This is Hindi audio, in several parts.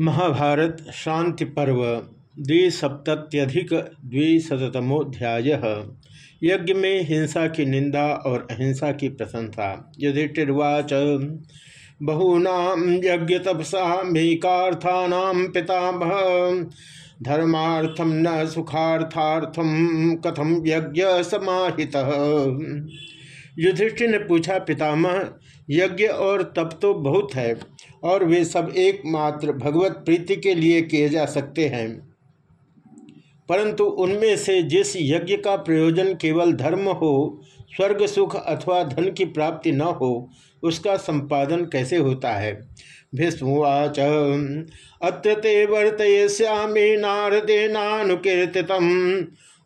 महाभारत शांति पर्व द्विसप्तत्यधिक द्विशतमोध्याय यज्ञ में हिंसा की निंदा और अहिंसा की प्रशंसा। युधिष्ठिर्वाच, बहूना यज्ञ तपसा मेकार्थानाम पितामह। धर्मार्थम न सुखार्थार्थम कथम यज्ञ समाहितः। युधिष्ठिर ने पूछा, पितामह, यज्ञ और तप तो बहुत है, और वे सब एकमात्र भगवत प्रीति के लिए किए जा सकते हैं। परंतु उनमें से जिस यज्ञ का प्रयोजन केवल धर्म हो, स्वर्ग सुख अथवा धन की प्राप्ति न हो, उसका संपादन कैसे होता है? भीष्मवाच अत्र ते वर्तयश्यामी नारदेनानुकीर्तित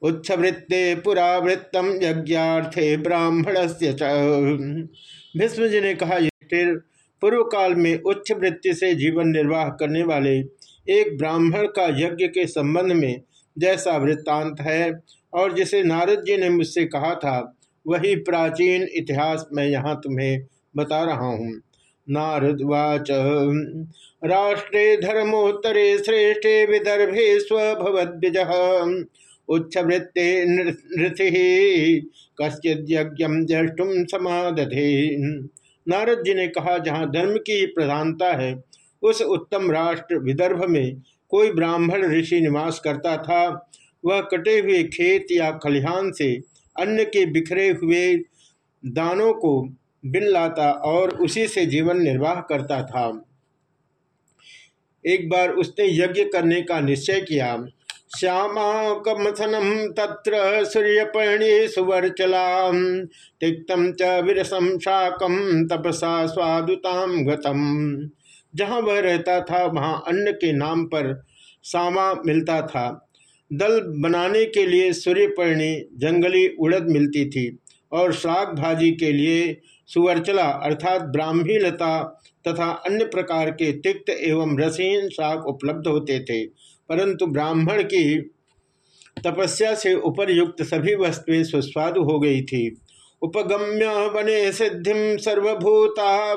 उच्छवृत्ते पुरावृत्तम यज्ञार्थे ब्राह्मण से भीष्म जी ने कहा पूर्व काल में उच्च वृत्ति से जीवन निर्वाह करने वाले एक ब्राह्मण का यज्ञ के संबंध में जैसा वृत्तांत है और जिसे नारद जी ने मुझसे कहा था, वही प्राचीन इतिहास मैं यहाँ तुम्हें बता रहा हूँ। नारदवाच राष्ट्रे धर्मोत्तरे श्रेष्ठे विदर्भे स्वभवद्विज उच्छवृत्ते नृति कश्चित यज्ञ ज्येष्ठुम समादधे। नारद जी ने कहा, जहाँ धर्म की प्रधानता है, उस उत्तम राष्ट्र विदर्भ में कोई ब्राह्मण ऋषि निवास करता था, वह कटे हुए खेत या खलिहान से अन्न के बिखरे हुए दानों को बिन लाता और उसी से जीवन निर्वाह करता था। एक बार उसने यज्ञ करने का निश्चय किया श्यामाकमथनम तत्र सूर्यपर्णी सुवर्चला तिक्तम च विरसम शाकम तपसा स्वादुताम गतम। जहाँ वह रहता था, वहाँ अन्न के नाम पर सामा मिलता था। दल बनाने के लिए सूर्यपर्णी जंगली उड़द मिलती थी और शाक भाजी के लिए सुवर्चला अर्थात ब्राह्मी लता तथा अन्य प्रकार के तिक्त एवं रसीन शाक उपलब्ध होते थे। परंतु ब्राह्मण की तपस्या से उपरयुक्त सभी वस्तुएँ सुस्वादु हो गई थी। उपगम्य वने सिद्धि सर्वभूता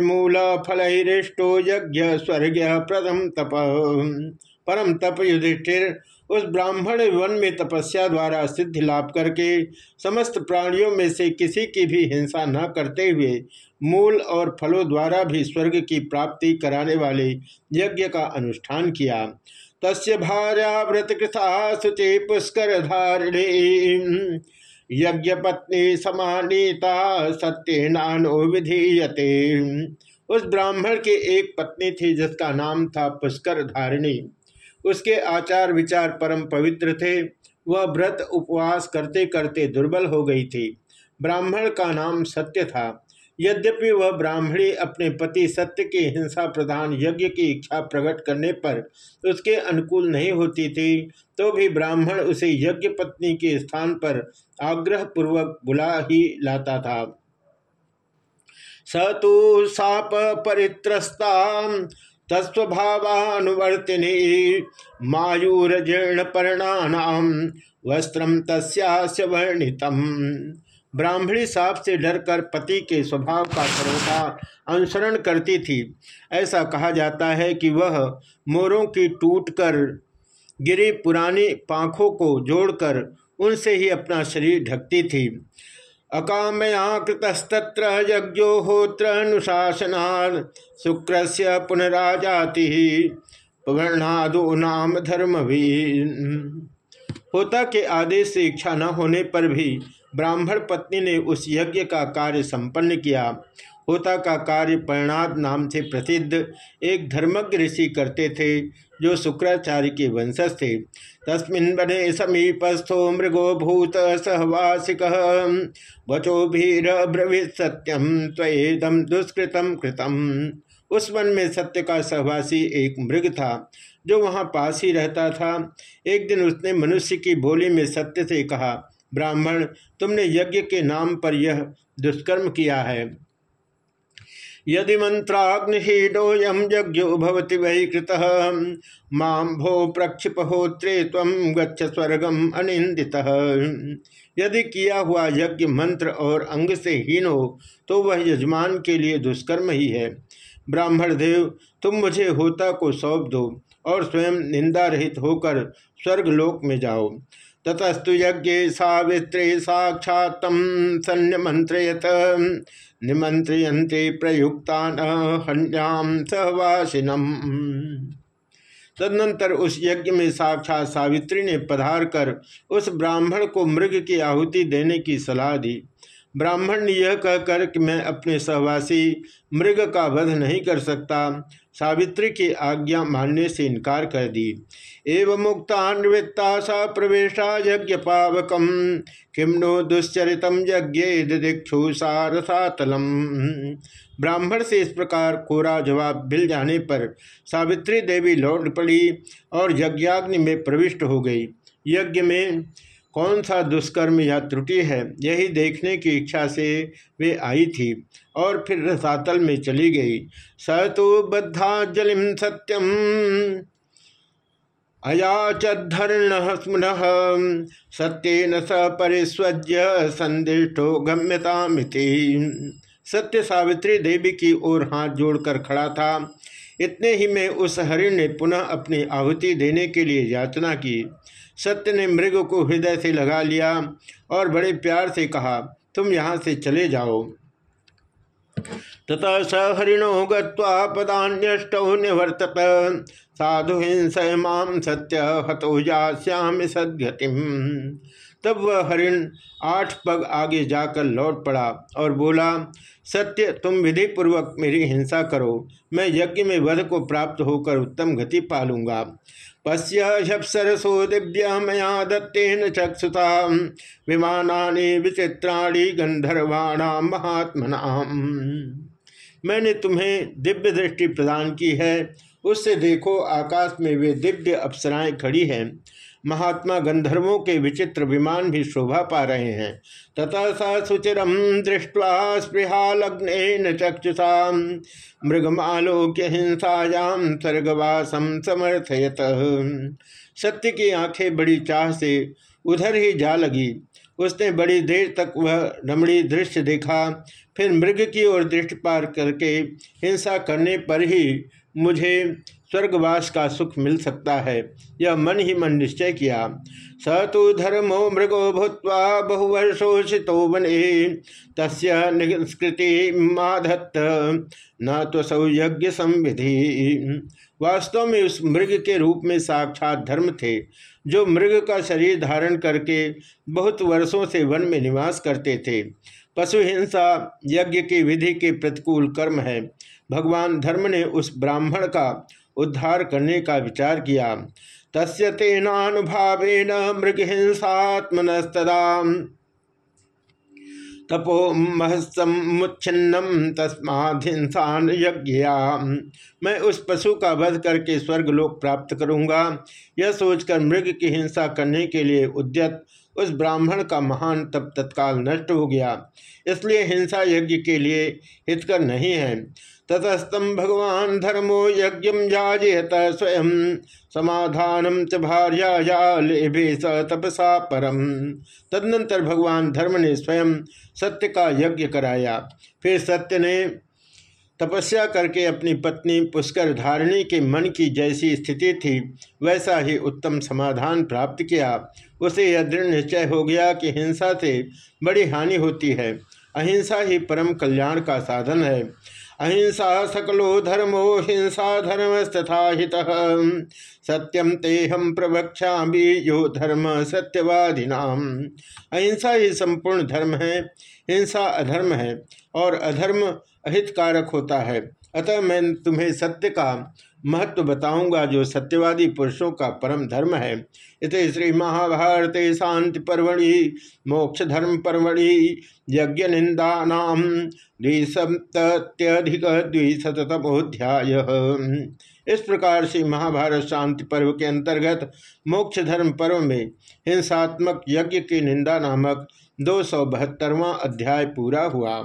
मूल फलहिष्टो यज्ञ स्वर्ग प्रथम तप। परम तप युधिष्ठिर उस ब्राह्मण वन में तपस्या द्वारा सिद्धि लाभ करके समस्त प्राणियों में से किसी की भी हिंसा न करते हुए मूल और फलों द्वारा भी स्वर्ग की प्राप्ति कराने वाले यज्ञ का अनुष्ठान किया। तस्य भार्या व्रतकृता शुचि पुष्कर धारिणी। यज्ञ पत्नी समानीता सत्य नानो विधीयते। उस ब्राह्मण के एक पत्नी थी जिसका नाम था पुष्कर धारिणी। उसके आचार विचार परम पवित्र थे। वह व्रत उपवास करते करते दुर्बल हो गई थी। ब्राह्मण का नाम सत्य था। यद्यपि वह ब्राह्मणी अपने पति सत्य की हिंसा प्रधान यज्ञ की इच्छा प्रकट करने पर उसके अनुकूल नहीं होती थी तो भी ब्राह्मण उसे यज्ञ पत्नी के स्थान पर आग्रह पूर्वक बुला ही लाता था। स तो साप परित्रस्ता तस्वभावानुवर्तिनी मायूरजीर्ण पर्णानाम वस्त्रम तस्यास्य वर्णितम। ब्राह्मणी साप से डरकर पति के स्वभाव का सर्वथा अनुसरण करती थी। ऐसा कहा जाता है कि वह मोरों की टूटकर गिरी पुरानी पाखों को जोड़कर उनसे ही अपना शरीर ढकती थी। अकामया कृतस्तत्र यज्ञोहोत्र अनुशासना शुक्र से पुनराजाति वर्णादो नाम धर्म भी होता के आदेश से इच्छा न होने पर भी ब्राह्मण पत्नी ने उस यज्ञ का कार्य संपन्न किया। होता का कार्य परिणाद नाम से प्रसिद्ध एक धर्मज्ञ ऋषि करते थे, जो शुक्राचार्य के वंशज थे। तस्मिन बने समीपस्थो मृगो भूत सहवासिक, वचो भीर ब्रवीत सत्यम त्वेदम दुष्कृतम कृतम। उस वन में सत्य का सहवासी एक मृग था, जो वहाँ पास ही रहता था। एक दिन उसने मनुष्य की बोली में सत्य से कहा ब्राह्मण, तुमने यज्ञ के नाम पर यह दुष्कर्म किया है। यदि मंत्राग्निहीडोयम यज्ञो भवति वही कृत माम भो प्रक्षिप होत्रे तम गच्छ स्वर्गम अनिंदित यदि किया हुआ यज्ञ मंत्र और अंग से हीन हो तो वह यजमान के लिए दुष्कर्म ही है। ब्राह्मण देव, तुम मुझे होता को सौंप दो और स्वयं निंदा रहित होकर स्वर्गलोक में जाओ। ततस्तु यज्ञ सावित्री साक्षात सन्यमंत्रयत निमंत्रियंते प्रयुक्ता न हन्याम सहवासिनम। तदनंतर उस यज्ञ में साक्षात सावित्री ने पधार कर उस ब्राह्मण को मृग की आहुति देने की सलाह दी। ब्राह्मण ने यह कहकर कि मैं अपने सहवासी मृग का वध नहीं कर सकता। सावित्री की आज्ञा मानने से इनकार कर दी। एवं मुक्ता सा प्रवेशा यज्ञ पावकम। किम नो दुश्चरित यज्ञ दीक्षु सारसातलम। ब्राह्मण से इस प्रकार कोरा जवाब मिल जाने पर सावित्री देवी लौट पड़ी और यज्ञाग्नि में प्रविष्ट हो गई। यज्ञ में कौन सा दुष्कर्म या त्रुटि है? यही देखने की इच्छा से वे आई थी और फिर रसातल में चली गई। स तो बद्धा जलिम सत्यम। अयाचरण स्मन सत्यन स परिस्वज्य संदिष्टो गम्यता सत्य सावित्री देवी की ओर हाथ जोड़कर खड़ा था। इतने ही में उस हरिण ने पुनः अपनी आहुति देने के लिए याचना की। सत्य ने मृग को हृदय से लगा लिया और बड़े प्यार से कहा, तुम यहाँ से चले जाओ। तथा स हरिणो गदान्यष्टौ निवर्तत। साधु हिंस माम सत्य हतो जाश्याम सदगतिम। तब वह हरिण आठ पग आगे जाकर लौट पड़ा और बोला, सत्य, तुम विधि पूर्वक मेरी हिंसा करो, मैं यज्ञ में वध को प्राप्त होकर उत्तम गति पालूँगा। पश्यरसो दिव्य मया दत्तेन चक्षुता विमाना विचित्राणी गंधर्वाणाम महात्मनाम मैंने तुम्हें दिव्य दृष्टि प्रदान की है, उससे देखो आकाश में वे दिव्य अप्सराएँ खड़ी हैं। महात्मा गंधर्वों के विचित्र विमान भी शोभा पा रहे हैं। तथा स सुचिरम दृष्टवा स्पृहा लग्न चक्षुषा, मृगमालोक्य हिंसायाम स्वर्गवासम समर्थयत। सत्य की आँखें बड़ी चाह से उधर ही जा लगी। उसने बड़ी देर तक वह रमणी दृश्य देखा, फिर मृग की ओर दृष्टिपात करके हिंसा करने पर ही मुझे स्वर्गवास का सुख मिल सकता है। यह मन ही मन निश्चय किया। स तो धर्मो मृगो भूत बहुवर्षोषितो वने। तस् निष्कृति माधत्त। न तो सौयज्ञ संविधि वास्तव में उस मृग के रूप में साक्षात धर्म थे, जो मृग का शरीर धारण करके बहुत वर्षों से वन में निवास करते थे। पशु हिंसा यज्ञ की विधि के प्रतिकूल कर्म है। भगवान धर्म ने उस ब्राह्मण का उद्धार करने का विचार किया। तस्य तेनानुभावेन मृगहिंसात्मनस्तदा तपो महसमुच्छिन्नम तस्माधिंसान यज्ञया मैं उस पशु का वध करके स्वर्गलोक प्राप्त करूँगा। यह सोचकर मृग की हिंसा करने के लिए उद्यत उस ब्राह्मण का महान तप तत्काल नष्ट हो गया। इसलिए हिंसा यज्ञ के लिए हितकर नहीं है। ततस्तम भगवान धर्मो यज्ञ जाजयत स्वयं। समाधानम च भार्या लेभे स तपसा परम। तदनंतर भगवान धर्म ने स्वयं सत्य का यज्ञ कराया। फिर सत्य ने तपस्या करके अपनी पत्नी पुष्कर धारणी के मन की जैसी स्थिति थी, वैसा ही उत्तम समाधान प्राप्त किया। उसे यह दृढ़ निश्चय हो गया कि हिंसा से बड़ी हानि होती है। अहिंसा ही परम कल्याण का साधन है। अहिंसा सकलो धर्मो हिंसा धर्मस्तथा हित। सत्यम तेहम प्रवक्षा यो धर्म सत्यवादिनाम। अहिंसा ही संपूर्ण धर्म है, हिंसा अधर्म है और अधर्म अहितकारक होता है। अतः मैं तुम्हें सत्य का महत्व बताऊँगा, जो सत्यवादी पुरुषों का परम धर्म है। इत श्री महाभारत शांति पर्वणि मोक्ष धर्म परवड़ी यज्ञ निंदा नाम द्विसप्त्यधिक द्विशतमोध्याय इस प्रकार से महाभारत शांति पर्व के अंतर्गत मोक्ष धर्म पर्व में हिंसात्मक यज्ञ की निंदा नामक दो सौ अध्याय पूरा हुआ।